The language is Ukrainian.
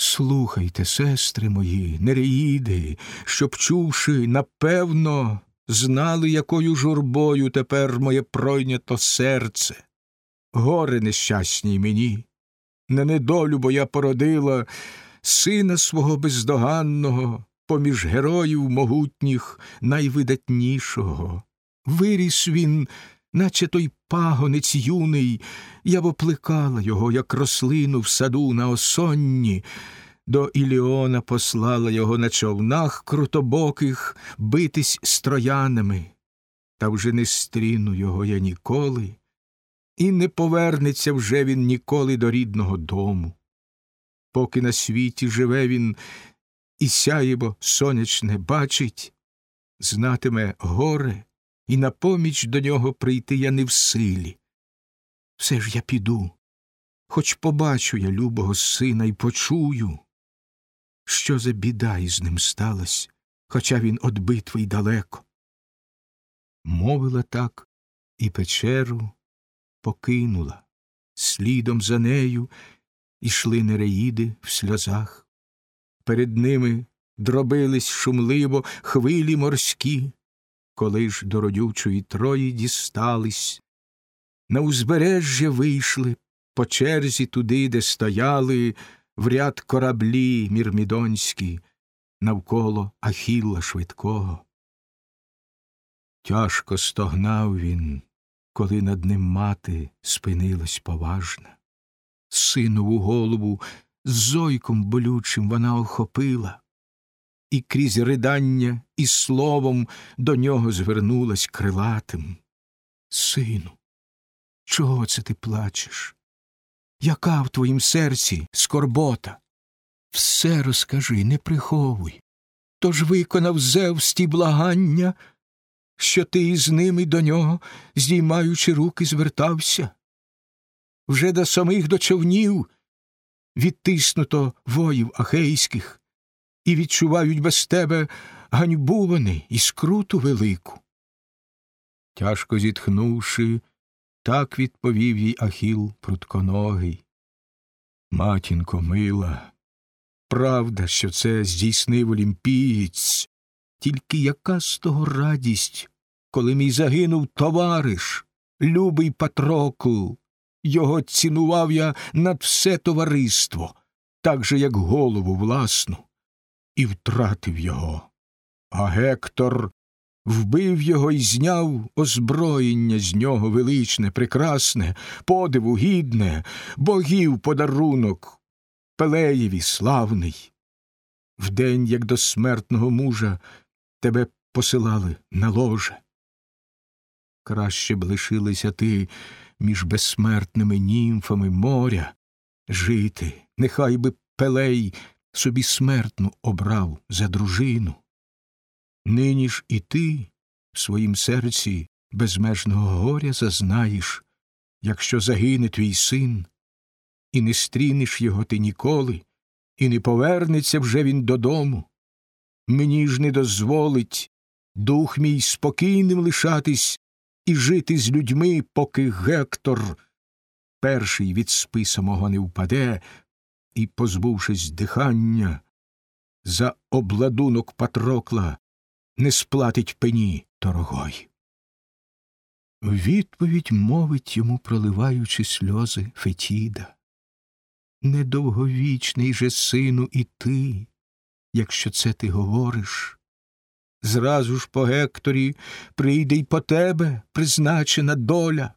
Слухайте, сестри мої, нереїди, щоб, чувши, напевно, знали, якою журбою тепер моє пройнято серце. Горе нещасній мені, на недолю, бо я породила сина свого бездоганного, поміж героїв могутніх найвидатнішого. Виріс він, наче той пагонець юний, я б опликала його, як рослину в саду на осонні, до Іліона послала його на човнах крутобоких битись з троянами, та вже не стріну його я ніколи, і не повернеться вже він ніколи до рідного дому. Поки на світі живе він і сяєбо сонячне бачить, знатиме горе, і на поміч до нього прийти я не в силі. Все ж я піду, хоч побачу я любого сина і почую, що за біда із ним сталась, хоча він од битви й далеко. Мовила так і печеру покинула, слідом за нею ішли нереїди в сльозах. Перед ними дробились шумливо хвилі морські, коли ж до родючої трої дістались, на узбережжя вийшли по черзі туди, де стояли в ряд кораблі мірмідонські, навколо Ахілла швидкого. Тяжко стогнав він, коли над ним мати спинилась поважна. Синову голову з зойком болючим вона охопила, і крізь ридання і словом до нього звернулась крилатим. Сину, чого це ти плачеш? Яка в твоїм серці скорбота? Все розкажи, не приховуй. Тож виконав Зевс ті благання, що ти із ними до нього, здіймаючи руки, звертався. Вже до самих до човнів відтиснуто воїв ахейських, і відчувають без тебе ганьбу вони і скруту велику. Тяжко зітхнувши, так відповів їй Ахіл прутконогий. Матінко мила, правда, що це здійснив олімпієць, тільки яка з того радість, коли мій загинув товариш, любий Патрокл, його цінував я над все товариство, так же, як голову власну, і втратив його. А Гектор вбив його і зняв озброєння з нього величне, прекрасне, подиву гідне, богів подарунок, Пелеєві славний. Вдень, як до смертного мужа, тебе посилали на ложе. Краще б лишилися ти між безсмертними німфами моря жити, нехай би Пелей собі смертну обрав за дружину. Нині ж і ти в своїм серці безмежного горя зазнаєш, якщо загине твій син, і не стрінеш його ти ніколи, і не повернеться вже він додому. Мені ж не дозволить дух мій спокійним лишатись і жити з людьми, поки Гектор перший від списа мого не впаде, і, позбувшись дихання, за обладунок Патрокла не сплатить пені дорогой. Відповідь мовить йому, проливаючи сльози Фетіда. Недовговічний же сину, і ти, якщо це ти говориш. Зразу ж по Гекторі прийде й по тебе призначена доля.